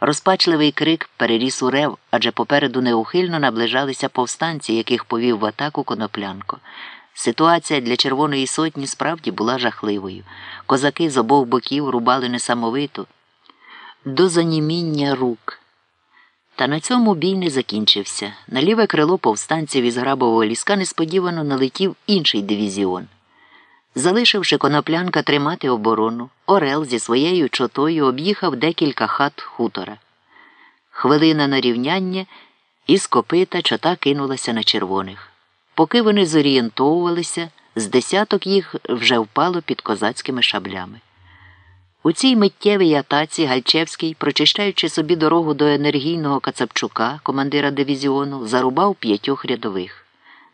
Розпачливий крик переріс у рев, адже попереду неухильно наближалися повстанці, яких повів в атаку коноплянко. Ситуація для Червоної сотні справді була жахливою. Козаки з обох боків рубали несамовито до заніміння рук. Та на цьому бій не закінчився. На ліве крило повстанців із грабового ліска несподівано налетів інший дивізіон. Залишивши коноплянка тримати оборону, Орел зі своєю чотою об'їхав декілька хат хутора. Хвилина на рівняння, і з копита чота кинулася на червоних. Поки вони зорієнтовувалися, з десяток їх вже впало під козацькими шаблями. У цій миттєвій атаці Гальчевський, прочищаючи собі дорогу до енергійного Кацапчука, командира дивізіону, зарубав п'ятьох рядових.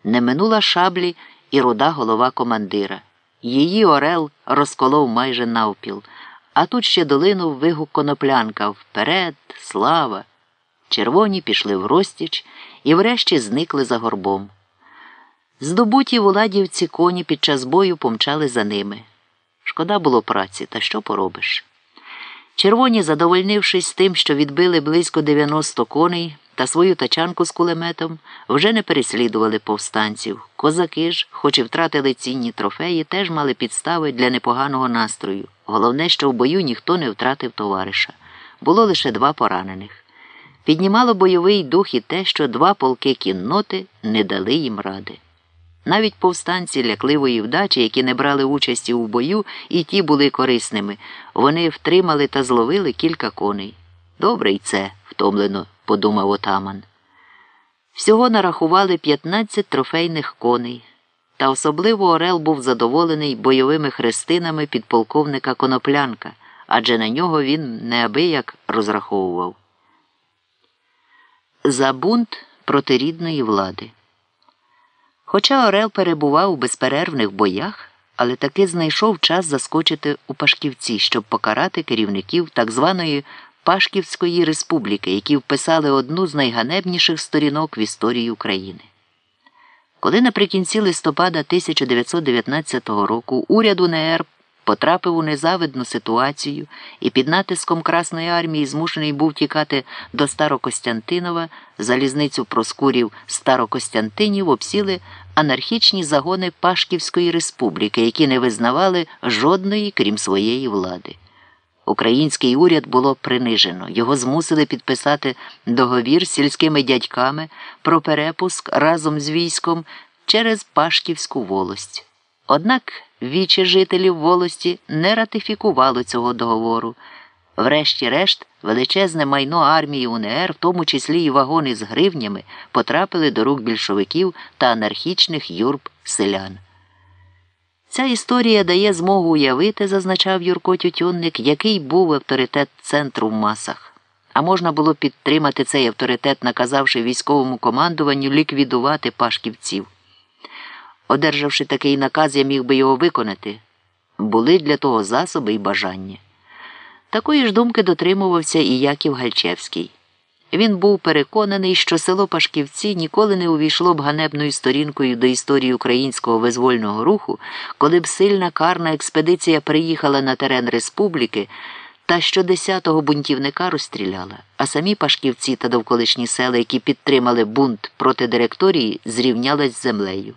Не минула шаблі і руда голова командира. Її Орел розколов майже навпіл, а тут ще долинув вигук коноплянка вперед, слава. Червоні пішли в розтіч і врешті зникли за горбом. Здобуті владівці коні під час бою помчали за ними. Шкода було праці, та що поробиш. Червоні, задовольнившись тим, що відбили близько 90 коней та свою тачанку з кулеметом, вже не переслідували повстанців. Козаки ж, хоч і втратили цінні трофеї, теж мали підстави для непоганого настрою. Головне, що в бою ніхто не втратив товариша. Було лише два поранених. Піднімало бойовий дух і те, що два полки кінноти не дали їм ради. Навіть повстанці лякливої вдачі, які не брали участі у бою, і ті були корисними. Вони втримали та зловили кілька коней. Добре й це, втомлено, подумав отаман. Всього нарахували 15 трофейних коней, та особливо Орел був задоволений бойовими хрестинами підполковника Коноплянка, адже на нього він неабияк розраховував. За бунт проти рідної влади. Хоча Орел перебував у безперервних боях, але таки знайшов час заскочити у Пашківці, щоб покарати керівників так званої Пашківської республіки, які вписали одну з найганебніших сторінок в історії України. Коли наприкінці листопада 1919 року уряд УНР потрапив у незавидну ситуацію і під натиском Красної армії змушений був тікати до Старокостянтинова, залізницю проскурів Старокостянтинів обсіли анархічні загони Пашківської республіки, які не визнавали жодної, крім своєї влади. Український уряд було принижено. Його змусили підписати договір з сільськими дядьками про перепуск разом з військом через Пашківську волость. Однак вічі жителів волості не ратифікувало цього договору. Врешті-решт, величезне майно армії УНР, в тому числі і вагони з гривнями, потрапили до рук більшовиків та анархічних юрб селян. Ця історія дає змогу уявити, зазначав Юрко Тютюнник, який був авторитет центру в масах. А можна було підтримати цей авторитет, наказавши військовому командуванню ліквідувати пашківців. Одержавши такий наказ, я міг би його виконати. Були для того засоби і бажання. Такої ж думки дотримувався і Яків Гальчевський. Він був переконаний, що село Пашківці ніколи не увійшло б ганебною сторінкою до історії українського визвольного руху, коли б сильна карна експедиція приїхала на терен республіки та що десятого бунтівника розстріляла, а самі Пашківці та довколишні села, які підтримали бунт проти директорії, зрівнялись з землею.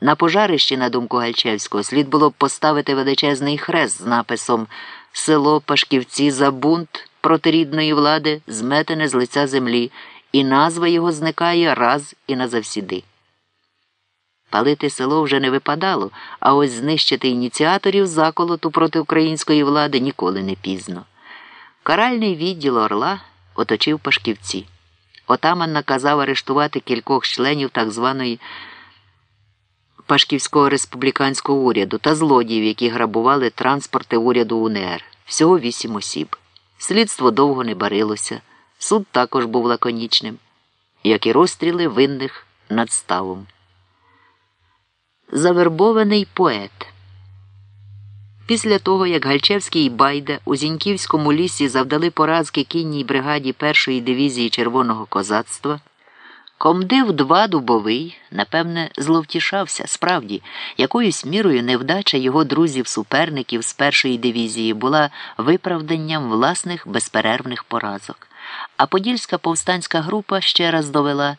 На пожарищі, на думку Гальчевського, слід було б поставити величезний хрест з написом Село Пашківці за бунт проти рідної влади зметене з лиця землі, і назва його зникає раз і назавсіди. Палити село вже не випадало, а ось знищити ініціаторів заколоту проти української влади ніколи не пізно. Каральний відділ Орла оточив Пашківці. Отаман наказав арештувати кількох членів так званої Пашківського республіканського уряду та злодіїв, які грабували транспорти уряду УНР. Всього вісім осіб. Слідство довго не барилося. Суд також був лаконічним, як і розстріли винних над ставом. Завербований поет. Після того, як Гальчевський і Байда у Зіньківському лісі завдали поразки кінній бригаді першої дивізії Червоного козацтва. Комдив два дубовий, напевне, зловтішався. Справді, якоюсь мірою невдача його друзів-суперників з першої дивізії була виправданням власних безперервних поразок. А подільська повстанська група ще раз довела.